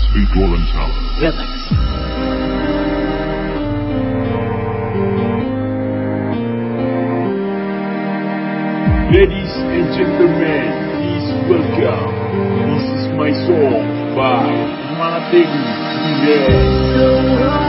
Asli Gorontalo. Relax. Ladies and gentlemen, please welcome. This is my song by Mategu Juliet.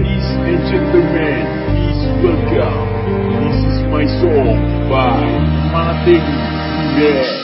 Ladies and gentlemen, please welcome. This is my song by Martin Durian.